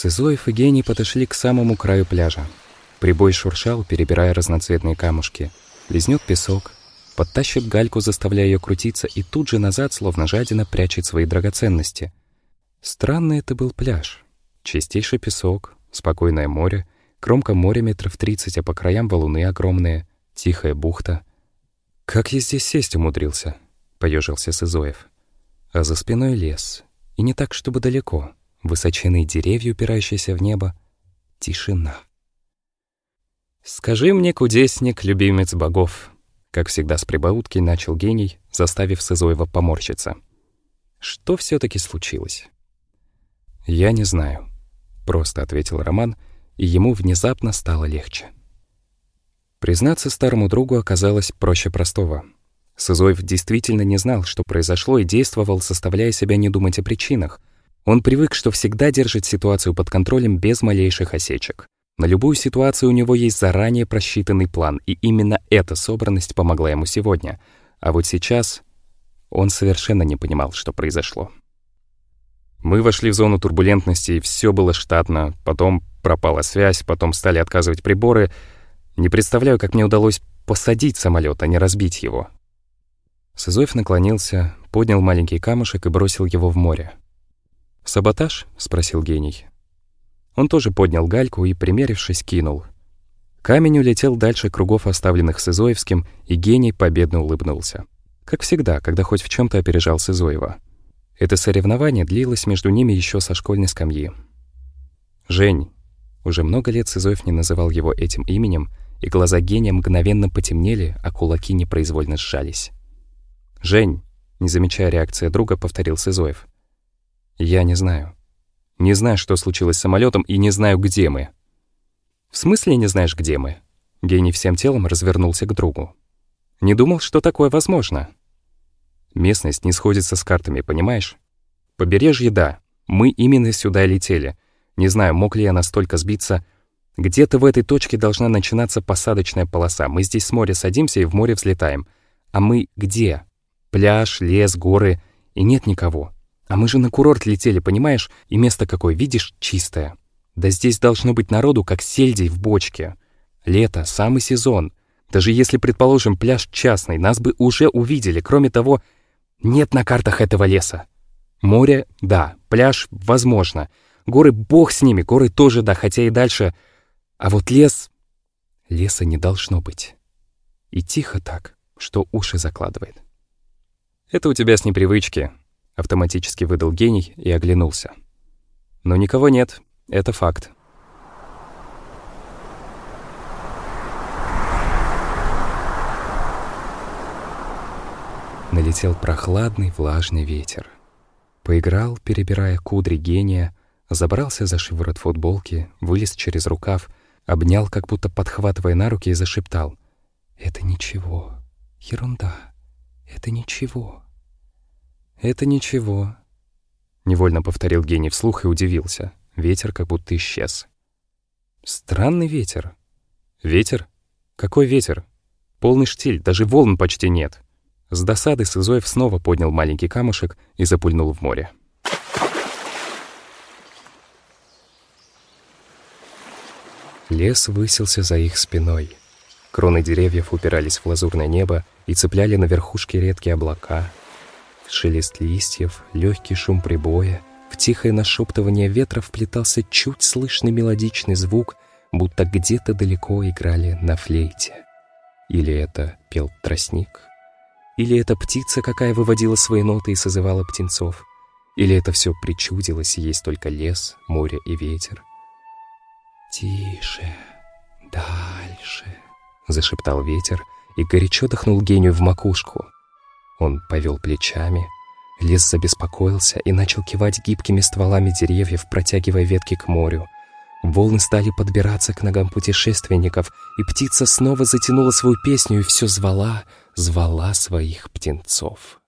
Сызоев и Гений подошли к самому краю пляжа. Прибой шуршал, перебирая разноцветные камушки. Лизнет песок, подтащит гальку, заставляя ее крутиться, и тут же назад, словно жадина, прячет свои драгоценности. Странный это был пляж. Чистейший песок, спокойное море, кромка моря метров тридцать, а по краям валуны огромные, тихая бухта. «Как я здесь сесть умудрился?» — поежился Сызоев. А за спиной лес. И не так, чтобы далеко. Высоченные деревья, упирающиеся в небо. Тишина. «Скажи мне, кудесник, любимец богов», как всегда с прибаутки начал гений, заставив Сызоева поморщиться. Что все таки случилось? «Я не знаю», — просто ответил Роман, и ему внезапно стало легче. Признаться старому другу оказалось проще простого. Сызоев действительно не знал, что произошло, и действовал, заставляя себя не думать о причинах. Он привык, что всегда держит ситуацию под контролем без малейших осечек. На любую ситуацию у него есть заранее просчитанный план, и именно эта собранность помогла ему сегодня. А вот сейчас он совершенно не понимал, что произошло. Мы вошли в зону турбулентности, и все было штатно. Потом пропала связь, потом стали отказывать приборы. Не представляю, как мне удалось посадить самолет, а не разбить его. Сызоев наклонился, поднял маленький камушек и бросил его в море. «Саботаж?» — спросил гений. Он тоже поднял гальку и, примерившись, кинул. Камень улетел дальше кругов, оставленных Сызоевским, и гений победно улыбнулся. Как всегда, когда хоть в чем то опережал Сызоева. Это соревнование длилось между ними еще со школьной скамьи. «Жень». Уже много лет Сызоев не называл его этим именем, и глаза гения мгновенно потемнели, а кулаки непроизвольно сжались. «Жень», не замечая реакции друга, повторил Сызоев. «Я не знаю. Не знаю, что случилось с самолетом, и не знаю, где мы». «В смысле не знаешь, где мы?» Гений всем телом развернулся к другу. «Не думал, что такое возможно». «Местность не сходится с картами, понимаешь? Побережье — да. Мы именно сюда летели. Не знаю, мог ли я настолько сбиться. Где-то в этой точке должна начинаться посадочная полоса. Мы здесь с моря садимся и в море взлетаем. А мы где? Пляж, лес, горы. И нет никого. А мы же на курорт летели, понимаешь? И место какое, видишь, чистое. Да здесь должно быть народу, как сельдей в бочке. Лето, самый сезон. Даже если, предположим, пляж частный, нас бы уже увидели. Кроме того, нет на картах этого леса. Море — да, пляж — возможно. Горы — бог с ними, горы тоже да, хотя и дальше. А вот лес... Леса не должно быть. И тихо так, что уши закладывает. Это у тебя с непривычки, Автоматически выдал гений и оглянулся. Но никого нет, это факт. Налетел прохладный влажный ветер. Поиграл, перебирая кудри гения, забрался за шиворот футболки, вылез через рукав, обнял, как будто подхватывая на руки, и зашептал. «Это ничего. Ерунда. Это ничего». «Это ничего», — невольно повторил гений вслух и удивился. Ветер как будто исчез. «Странный ветер». «Ветер? Какой ветер? Полный штиль, даже волн почти нет». С досады Сызоев снова поднял маленький камушек и запульнул в море. Лес высился за их спиной. Кроны деревьев упирались в лазурное небо и цепляли на верхушки редкие облака, шелест листьев, легкий шум прибоя. В тихое нашептывание ветра вплетался чуть слышный мелодичный звук, будто где-то далеко играли на флейте. Или это пел тростник? Или это птица, какая выводила свои ноты и созывала птенцов? Или это все причудилось, и есть только лес, море и ветер? «Тише, дальше», — зашептал ветер и горячо дохнул гению в макушку — он повел плечами. Лес забеспокоился и начал кивать гибкими стволами деревьев, протягивая ветки к морю. Волны стали подбираться к ногам путешественников, и птица снова затянула свою песню и все звала, звала своих птенцов.